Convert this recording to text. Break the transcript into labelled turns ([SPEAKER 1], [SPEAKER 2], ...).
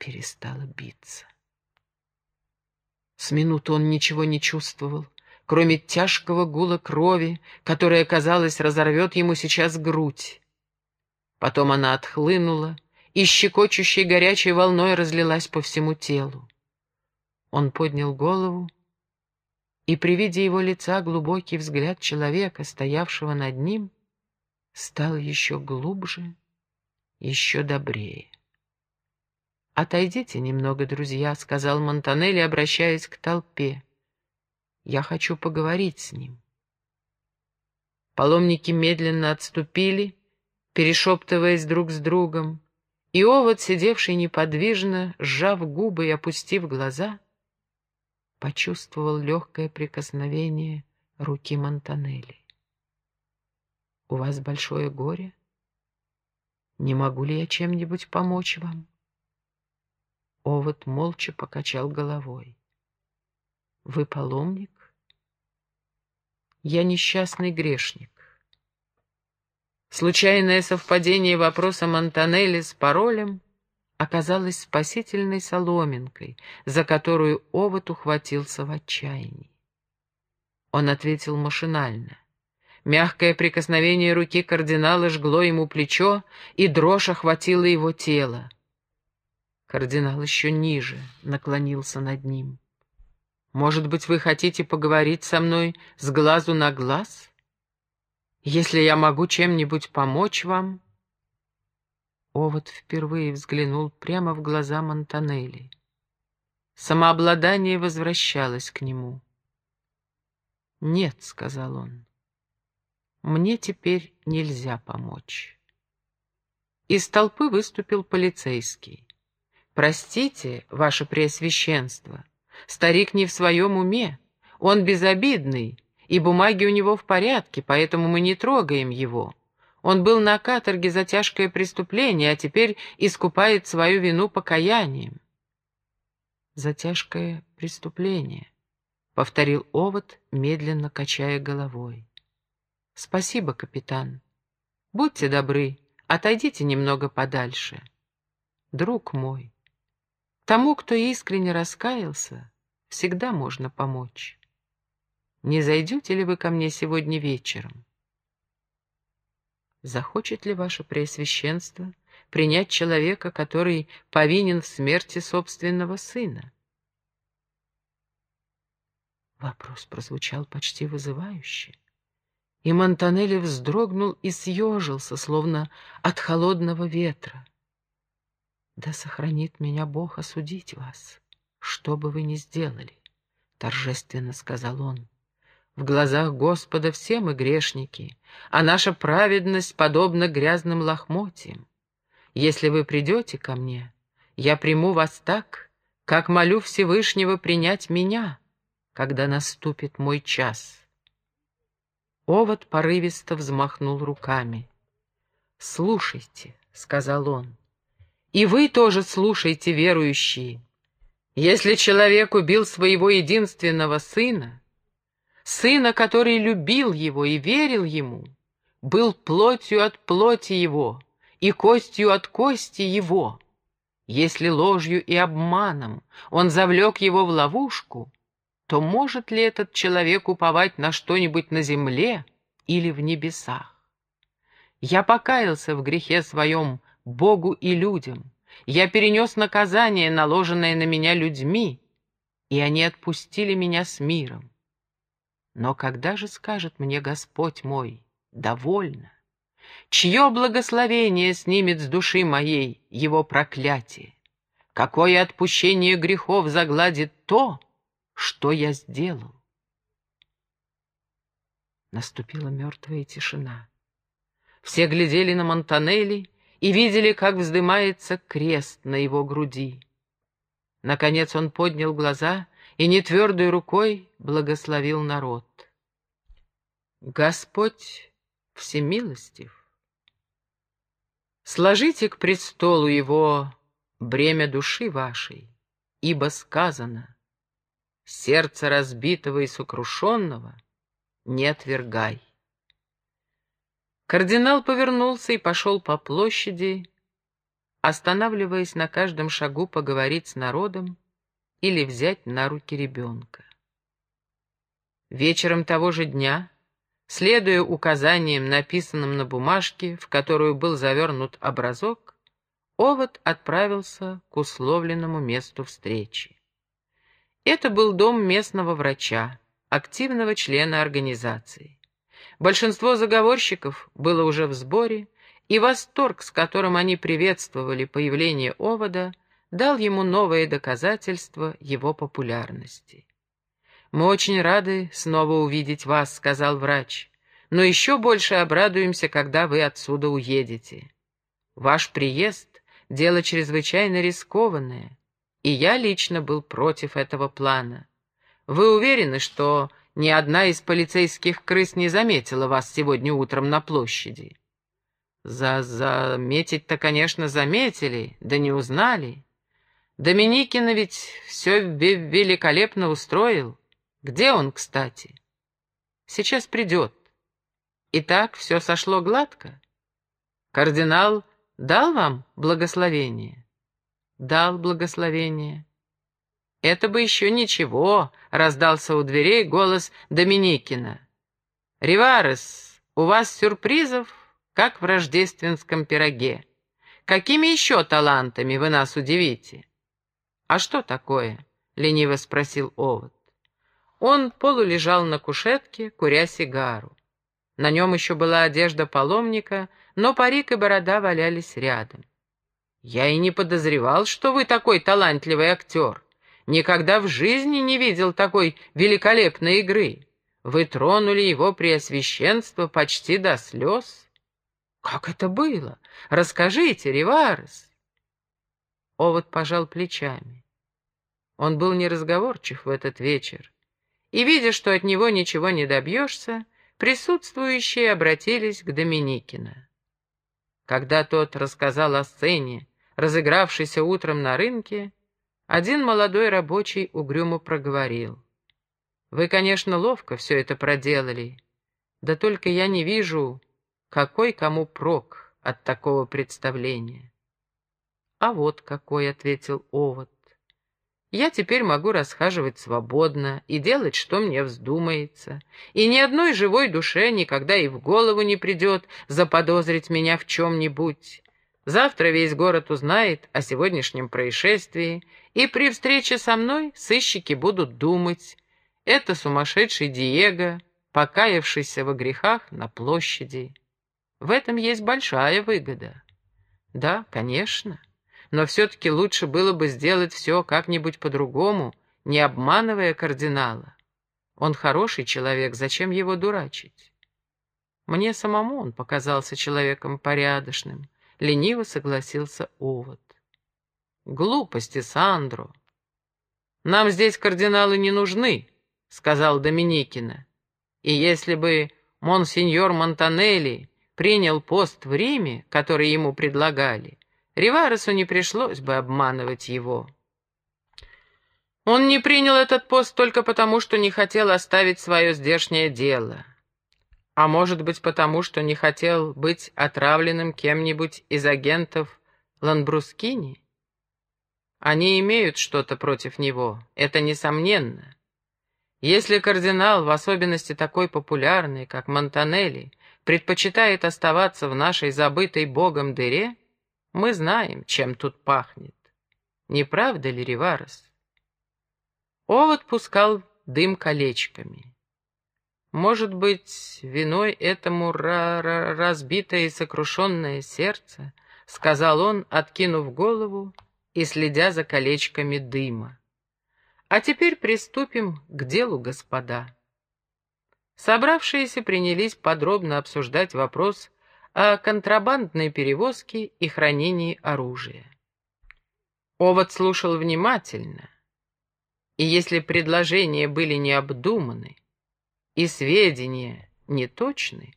[SPEAKER 1] перестало биться. С минуту он ничего не чувствовал, кроме тяжкого гула крови, которая, казалось, разорвет ему сейчас грудь. Потом она отхлынула и щекочущей горячей волной разлилась по всему телу. Он поднял голову, и при виде его лица глубокий взгляд человека, стоявшего над ним, стал еще глубже, еще добрее. «Отойдите немного, друзья», — сказал Монтанелли, обращаясь к толпе. «Я хочу поговорить с ним». Паломники медленно отступили, перешептываясь друг с другом, и овод, сидевший неподвижно, сжав губы и опустив глаза, почувствовал легкое прикосновение руки Монтанелли. «У вас большое горе? Не могу ли я чем-нибудь помочь вам?» Овод молча покачал головой. «Вы паломник?» «Я несчастный грешник. Случайное совпадение вопроса Монтанелли с паролем оказалось спасительной соломинкой, за которую овод ухватился в отчаянии. Он ответил машинально. Мягкое прикосновение руки кардинала жгло ему плечо, и дрожь охватила его тело. Кардинал еще ниже наклонился над ним. «Может быть, вы хотите поговорить со мной с глазу на глаз?» Если я могу чем-нибудь помочь вам...» Овод впервые взглянул прямо в глаза Монтанелли. Самообладание возвращалось к нему. «Нет», — сказал он, — «мне теперь нельзя помочь». Из толпы выступил полицейский. «Простите, ваше преосвященство, старик не в своем уме, он безобидный, и бумаги у него в порядке, поэтому мы не трогаем его. Он был на каторге за тяжкое преступление, а теперь искупает свою вину покаянием. «За тяжкое преступление», — повторил Овод, медленно качая головой. «Спасибо, капитан. Будьте добры, отойдите немного подальше. Друг мой, тому, кто искренне раскаялся, всегда можно помочь» не зайдете ли вы ко мне сегодня вечером? Захочет ли ваше Преосвященство принять человека, который повинен в смерти собственного сына? Вопрос прозвучал почти вызывающе, и Монтанелли вздрогнул и съежился, словно от холодного ветра. «Да сохранит меня Бог осудить вас, что бы вы ни сделали», — торжественно сказал он. В глазах Господа все мы грешники, а наша праведность подобна грязным лохмотьям. Если вы придете ко мне, я приму вас так, как молю Всевышнего принять меня, когда наступит мой час. Овод порывисто взмахнул руками. «Слушайте», — сказал он, — «и вы тоже слушайте, верующие. Если человек убил своего единственного сына, сына, который любил его и верил ему, был плотью от плоти его и костью от кости его. Если ложью и обманом он завлек его в ловушку, то может ли этот человек уповать на что-нибудь на земле или в небесах? Я покаялся в грехе своем Богу и людям. Я перенес наказание, наложенное на меня людьми, и они отпустили меня с миром. Но когда же скажет мне Господь мой, довольно? Чье благословение снимет с души моей его проклятие? Какое отпущение грехов загладит то, что я сделал? Наступила мертвая тишина. Все глядели на Монтанелли и видели, как вздымается крест на его груди. Наконец он поднял глаза и нетвердой рукой благословил народ. Господь всемилостив. Сложите к престолу его бремя души вашей, ибо сказано, сердце разбитого и сокрушенного не отвергай. Кардинал повернулся и пошел по площади, останавливаясь на каждом шагу поговорить с народом или взять на руки ребенка. Вечером того же дня, следуя указаниям, написанным на бумажке, в которую был завернут образок, Овод отправился к условленному месту встречи. Это был дом местного врача, активного члена организации. Большинство заговорщиков было уже в сборе, и восторг, с которым они приветствовали появление Овода, дал ему новое доказательство его популярности. «Мы очень рады снова увидеть вас», — сказал врач, «но еще больше обрадуемся, когда вы отсюда уедете. Ваш приезд Дело чрезвычайно рискованное, и я лично был против этого плана. Вы уверены, что ни одна из полицейских крыс не заметила вас сегодня утром на площади? За заметить-то, конечно, заметили, да не узнали. Доминикина ведь все великолепно устроил. Где он, кстати? Сейчас придет. Итак, все сошло гладко. Кардинал Дал вам благословение? Дал благословение. Это бы еще ничего, раздался у дверей голос Доминикина. Риварес, у вас сюрпризов, как в рождественском пироге. Какими еще талантами вы нас удивите? А что такое? лениво спросил Овод. Он полулежал на кушетке, куря сигару. На нем еще была одежда паломника, но парик и борода валялись рядом. «Я и не подозревал, что вы такой талантливый актер. Никогда в жизни не видел такой великолепной игры. Вы тронули его преосвященство почти до слез. Как это было? Расскажите, Риварес!» Овод пожал плечами. Он был неразговорчив в этот вечер, и, видя, что от него ничего не добьешься, присутствующие обратились к Доминикина. Когда тот рассказал о сцене, разыгравшейся утром на рынке, один молодой рабочий угрюмо проговорил. «Вы, конечно, ловко все это проделали, да только я не вижу, какой кому прок от такого представления». «А вот какой», — ответил Овод. Я теперь могу расхаживать свободно и делать, что мне вздумается, и ни одной живой душе никогда и в голову не придет заподозрить меня в чем-нибудь. Завтра весь город узнает о сегодняшнем происшествии, и при встрече со мной сыщики будут думать. Это сумасшедший Диего, покаявшийся во грехах на площади. В этом есть большая выгода. Да, конечно но все-таки лучше было бы сделать все как-нибудь по-другому, не обманывая кардинала. Он хороший человек, зачем его дурачить? Мне самому он показался человеком порядочным, лениво согласился Овод. Глупости, Сандро. Нам здесь кардиналы не нужны, сказал Доминикина. И если бы монсеньор Монтанелли принял пост в Риме, который ему предлагали, Риваресу не пришлось бы обманывать его. Он не принял этот пост только потому, что не хотел оставить свое здешнее дело. А может быть, потому, что не хотел быть отравленным кем-нибудь из агентов Ланбрускини? Они имеют что-то против него, это несомненно. Если кардинал, в особенности такой популярный, как Монтанелли, предпочитает оставаться в нашей забытой богом дыре, мы знаем, чем тут пахнет. Не правда ли, Риварес? Овод пускал дым колечками. Может быть, виной этому разбитое и сокрушенное сердце, сказал он, откинув голову и следя за колечками дыма. А теперь приступим к делу, господа. Собравшиеся принялись подробно обсуждать вопрос о контрабандной перевозке и хранении оружия. Овод слушал внимательно, и если предложения были необдуманы и сведения неточны,